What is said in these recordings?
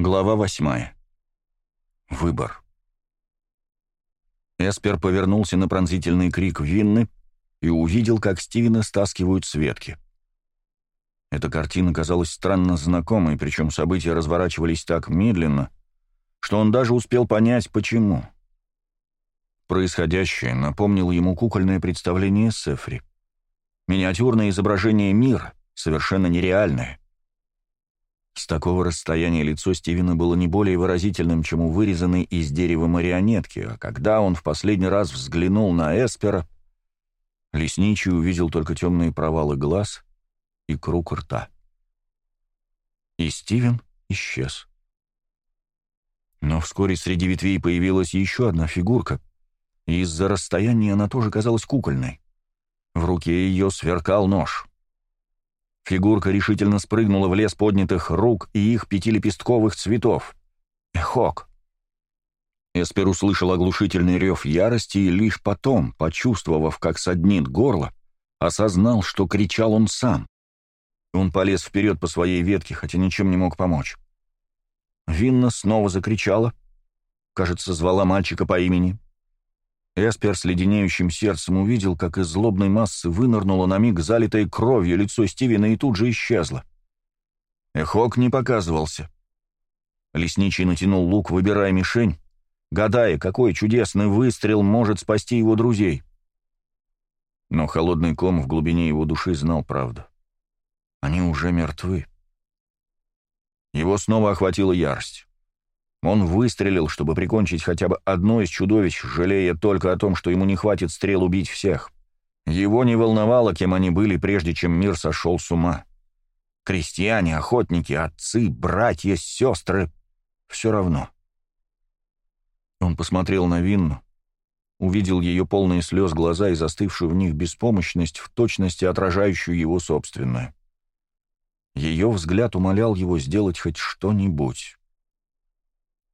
Глава восьмая. Выбор. Эспер повернулся на пронзительный крик Винны и увидел, как Стивена стаскивают с ветки. Эта картина казалась странно знакомой, причем события разворачивались так медленно, что он даже успел понять, почему. Происходящее напомнило ему кукольное представление Сефри. Миниатюрное изображение мира, совершенно нереальное — с такого расстояния лицо Стивена было не более выразительным, чем у вырезанной из дерева марионетки, а когда он в последний раз взглянул на Эспера, лесничий увидел только темные провалы глаз и круг рта. И Стивен исчез. Но вскоре среди ветвей появилась еще одна фигурка, и из-за расстояния она тоже казалась кукольной. В руке ее сверкал нож. Фигурка решительно спрыгнула в лес поднятых рук и их пятилепестковых цветов. Эхок. Эспер услышал оглушительный рев ярости и лишь потом, почувствовав, как саднит горло, осознал, что кричал он сам. Он полез вперед по своей ветке, хотя ничем не мог помочь. Винна снова закричала. Кажется, звала мальчика по имени. Эспер с леденеющим сердцем увидел, как из злобной массы вынырнуло на миг залитое кровью лицо Стивена и тут же исчезло. Эхок не показывался. Лесничий натянул лук, выбирая мишень, гадая, какой чудесный выстрел может спасти его друзей. Но холодный ком в глубине его души знал правду. Они уже мертвы. Его снова охватила ярость. Он выстрелил, чтобы прикончить хотя бы одно из чудовищ, жалея только о том, что ему не хватит стрел убить всех. Его не волновало, кем они были, прежде чем мир сошел с ума. Крестьяне, охотники, отцы, братья, сестры — все равно. Он посмотрел на Винну, увидел ее полные слез глаза и застывшую в них беспомощность, в точности отражающую его собственную. Ее взгляд умолял его сделать хоть что-нибудь.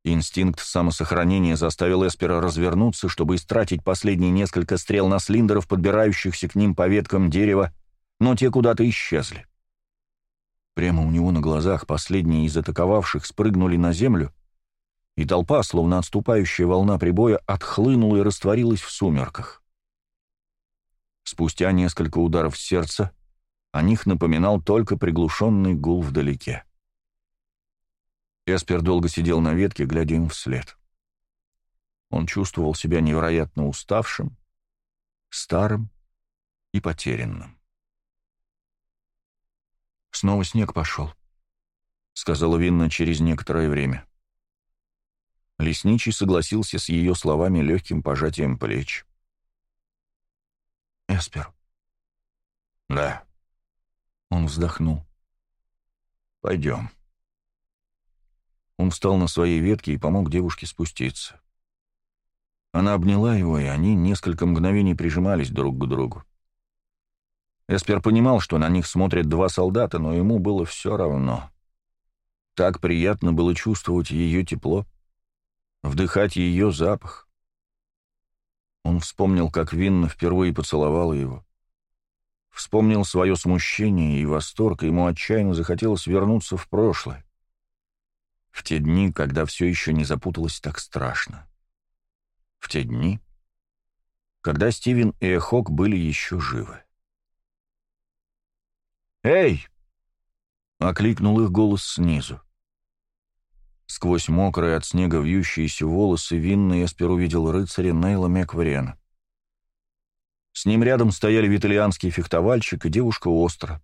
Инстинкт самосохранения заставил Эспера развернуться, чтобы истратить последние несколько стрел на слиндеров, подбирающихся к ним по веткам дерева, но те куда-то исчезли. Прямо у него на глазах последние из атаковавших спрыгнули на землю, и толпа, словно отступающая волна прибоя, отхлынула и растворилась в сумерках. Спустя несколько ударов сердца о них напоминал только приглушенный гул вдалеке. Эспер долго сидел на ветке, глядя им вслед. Он чувствовал себя невероятно уставшим, старым и потерянным. «Снова снег пошел», — сказала Винна через некоторое время. Лесничий согласился с ее словами легким пожатием плеч. «Эспер». «Да». Он вздохнул. «Пойдем». Он встал на своей ветке и помог девушке спуститься. Она обняла его, и они несколько мгновений прижимались друг к другу. Эспер понимал, что на них смотрят два солдата, но ему было все равно. Так приятно было чувствовать ее тепло, вдыхать ее запах. Он вспомнил, как Винна впервые поцеловала его. Вспомнил свое смущение и восторг, и ему отчаянно захотелось вернуться в прошлое. В те дни, когда все еще не запуталось так страшно. В те дни, когда Стивен и Эхок были еще живы. «Эй!» — окликнул их голос снизу. Сквозь мокрые от снега вьющиеся волосы Винна я сперу видел рыцаря Нейла Мекварена. С ним рядом стояли виталианский фехтовальщик и девушка Остра.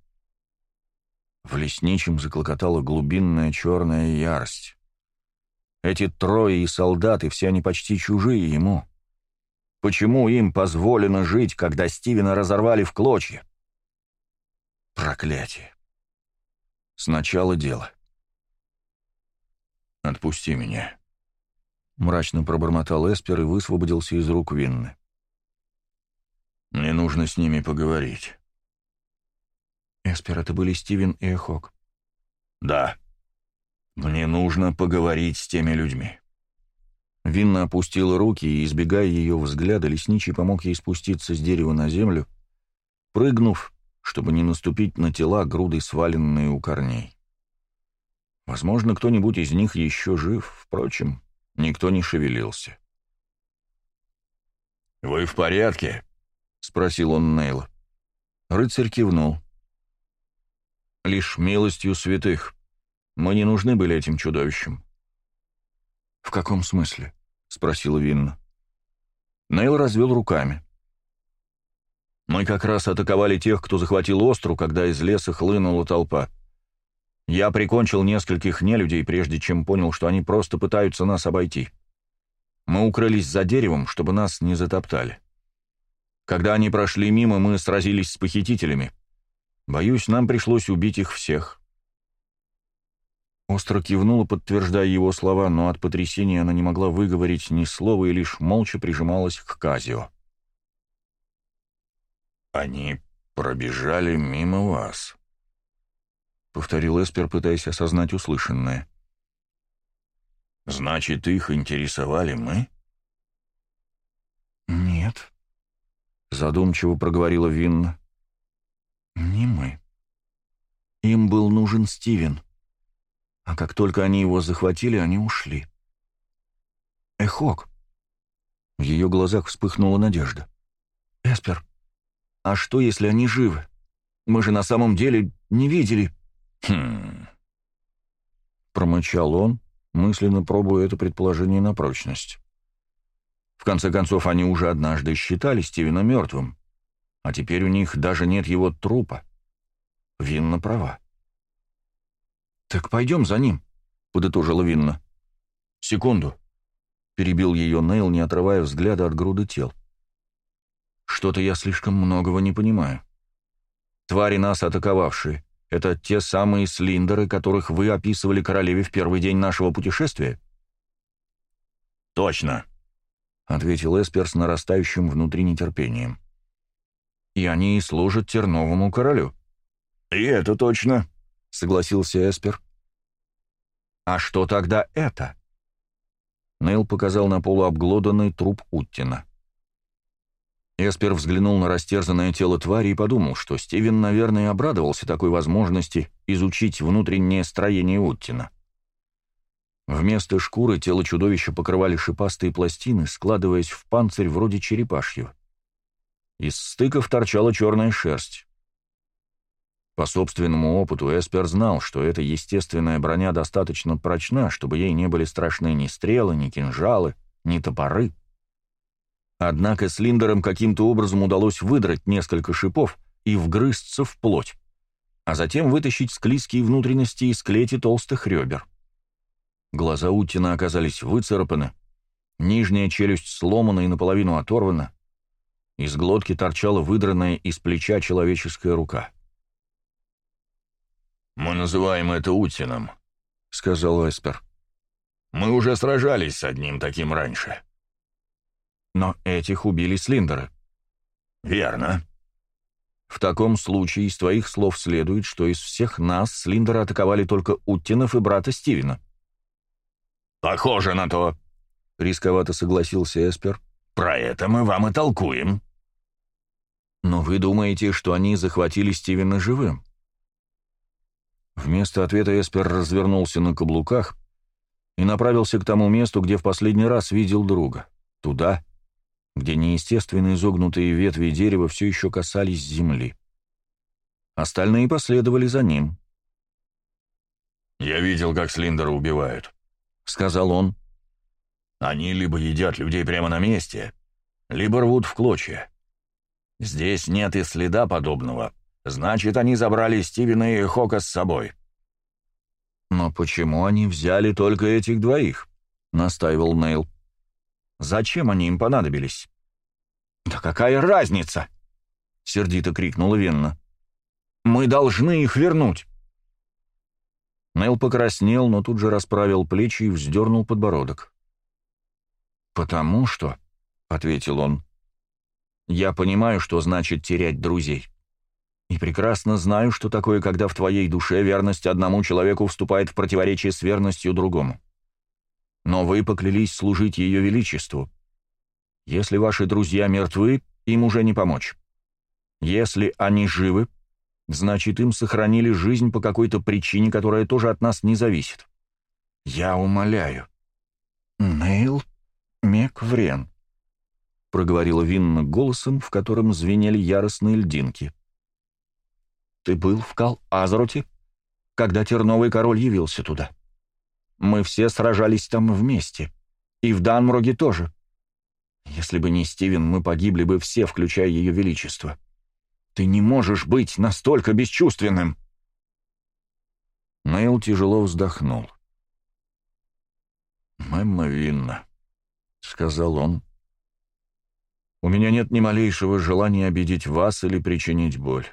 В лесничем заклокотала глубинная черная ярость. Эти трое и солдаты, все они почти чужие ему. Почему им позволено жить, когда Стивена разорвали в клочья? Проклятие. Сначала дело. «Отпусти меня», — мрачно пробормотал Эспер и высвободился из рук Винны. «Мне нужно с ними поговорить». Эспер, это были Стивен и Эхок. «Да. Мне нужно поговорить с теми людьми». Винна опустила руки, и, избегая ее взгляда, лесничий помог ей спуститься с дерева на землю, прыгнув, чтобы не наступить на тела, груды сваленные у корней. Возможно, кто-нибудь из них еще жив, впрочем, никто не шевелился. «Вы в порядке?» — спросил он Нейла. Рыцарь кивнул. Лишь милостью святых. Мы не нужны были этим чудовищам. «В каком смысле?» — спросил Винна. Нейл развел руками. «Мы как раз атаковали тех, кто захватил остру, когда из леса хлынула толпа. Я прикончил нескольких нелюдей, прежде чем понял, что они просто пытаются нас обойти. Мы укрылись за деревом, чтобы нас не затоптали. Когда они прошли мимо, мы сразились с похитителями. Боюсь, нам пришлось убить их всех». Остро кивнула, подтверждая его слова, но от потрясения она не могла выговорить ни слова и лишь молча прижималась к Казио. «Они пробежали мимо вас», — повторил Эспер, пытаясь осознать услышанное. «Значит, их интересовали мы?» «Нет», — задумчиво проговорила Винна. Не мы. Им был нужен Стивен. А как только они его захватили, они ушли. Эхок. В ее глазах вспыхнула надежда. Эспер, а что, если они живы? Мы же на самом деле не видели. Хм. Промычал он, мысленно пробуя это предположение на прочность. В конце концов, они уже однажды считали Стивена мертвым. А теперь у них даже нет его трупа. Винна права. «Так пойдем за ним», — подытожила Винна. «Секунду», — перебил ее Нейл, не отрывая взгляда от груды тел. «Что-то я слишком многого не понимаю. Твари нас атаковавшие — это те самые слиндеры, которых вы описывали королеве в первый день нашего путешествия?» «Точно», — ответил Эспер с нарастающим внутри нетерпением и они и служат Терновому королю». «И это точно», — согласился Эспер. «А что тогда это?» Нейл показал на полу обглоданный труп Уттина. Эспер взглянул на растерзанное тело твари и подумал, что Стивен, наверное, обрадовался такой возможности изучить внутреннее строение Уттина. Вместо шкуры тело чудовища покрывали шипастые пластины, складываясь в панцирь вроде черепашьего. Из стыков торчала черная шерсть. По собственному опыту Эспер знал, что эта естественная броня достаточно прочна, чтобы ей не были страшны ни стрелы, ни кинжалы, ни топоры. Однако с Линдером каким-то образом удалось выдрать несколько шипов и вгрызться в плоть, а затем вытащить склизкие внутренности из клети толстых ребер. Глаза Утина оказались выцарапаны, нижняя челюсть сломана и наполовину оторвана, из глотки торчала выдранная из плеча человеческая рука. «Мы называем это Утином», — сказал Эспер. «Мы уже сражались с одним таким раньше». «Но этих убили Слиндеры». «Верно». «В таком случае из твоих слов следует, что из всех нас Слиндеры атаковали только Уттинов и брата Стивена». «Похоже на то», — рисковато согласился Эспер. «Про это мы вам и толкуем». Но вы думаете, что они захватили Стивена живым? Вместо ответа Эспер развернулся на каблуках и направился к тому месту, где в последний раз видел друга. Туда, где неестественные изогнутые ветви дерева все еще касались земли. Остальные последовали за ним. «Я видел, как Слиндера убивают», — сказал он. «Они либо едят людей прямо на месте, либо рвут в клочья. Здесь нет и следа подобного. Значит, они забрали Стивена и Хока с собой. Но почему они взяли только этих двоих? Настаивал Нейл. Зачем они им понадобились? Да какая разница? Сердито крикнула Венна. Мы должны их вернуть. Нейл покраснел, но тут же расправил плечи и вздернул подбородок. «Потому что», — ответил он, — я понимаю, что значит терять друзей. И прекрасно знаю, что такое, когда в твоей душе верность одному человеку вступает в противоречие с верностью другому. Но вы поклялись служить ее величеству. Если ваши друзья мертвы, им уже не помочь. Если они живы, значит, им сохранили жизнь по какой-то причине, которая тоже от нас не зависит. Я умоляю. Нейл Мекврен. — проговорила Винна голосом, в котором звенели яростные льдинки. «Ты был в Кал-Азроте, когда Терновый король явился туда. Мы все сражались там вместе, и в Данмроге тоже. Если бы не Стивен, мы погибли бы все, включая ее величество. Ты не можешь быть настолько бесчувственным!» Нейл тяжело вздохнул. «Мэмма Винна», — сказал он, — у меня нет ни малейшего желания обидеть вас или причинить боль.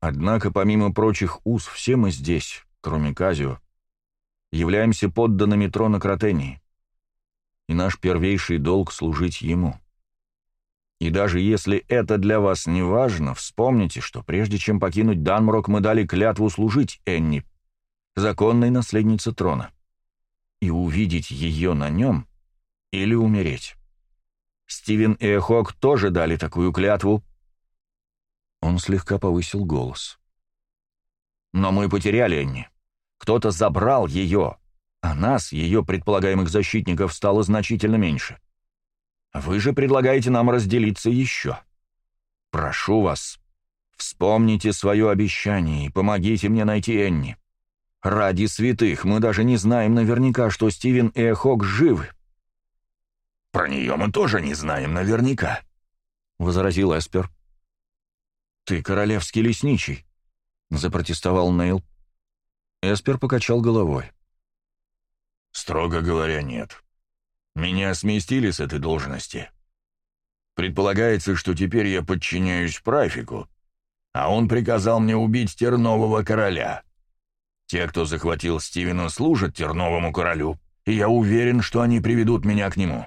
Однако, помимо прочих уз, все мы здесь, кроме Казио, являемся подданными трона Кротении, и наш первейший долг — служить ему. И даже если это для вас не важно, вспомните, что прежде чем покинуть Данмрок, мы дали клятву служить Энни, законной наследнице трона, и увидеть ее на нем или умереть. Стивен и Эхок тоже дали такую клятву». Он слегка повысил голос. «Но мы потеряли Энни. Кто-то забрал ее, а нас, ее предполагаемых защитников, стало значительно меньше. Вы же предлагаете нам разделиться еще. Прошу вас, вспомните свое обещание и помогите мне найти Энни. Ради святых, мы даже не знаем наверняка, что Стивен и Эхок живы. Про нее мы тоже не знаем наверняка», — возразил Эспер. «Ты королевский лесничий», — запротестовал Нейл. Эспер покачал головой. «Строго говоря, нет. Меня сместили с этой должности. Предполагается, что теперь я подчиняюсь прафику, а он приказал мне убить тернового короля. Те, кто захватил Стивена, служат терновому королю, и я уверен, что они приведут меня к нему.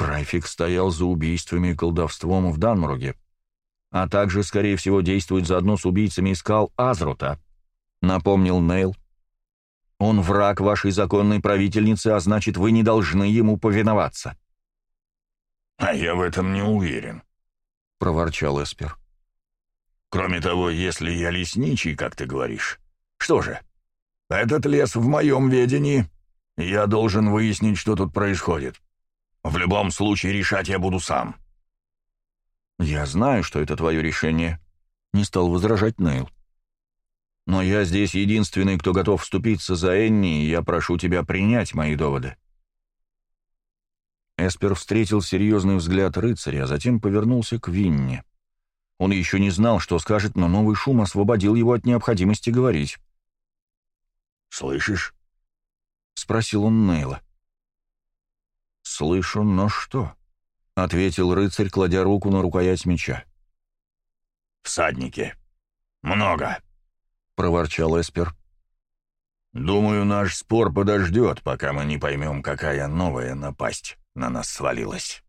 Прайфик стоял за убийствами и колдовством в Данмурге, а также, скорее всего, действует заодно с убийцами искал Азрута», — напомнил Нейл. «Он враг вашей законной правительницы, а значит, вы не должны ему повиноваться». «А я в этом не уверен», — проворчал Эспер. «Кроме того, если я лесничий, как ты говоришь, что же, этот лес в моем ведении, я должен выяснить, что тут происходит». В любом случае решать я буду сам». «Я знаю, что это твое решение», — не стал возражать Нейл. «Но я здесь единственный, кто готов вступиться за Энни, и я прошу тебя принять мои доводы». Эспер встретил серьезный взгляд рыцаря, а затем повернулся к Винни. Он еще не знал, что скажет, но новый шум освободил его от необходимости говорить. «Слышишь?» — спросил он Нейла. «Слышу, но что?» — ответил рыцарь, кладя руку на рукоять меча. «Всадники. Много», — проворчал Эспер. «Думаю, наш спор подождет, пока мы не поймем, какая новая напасть на нас свалилась».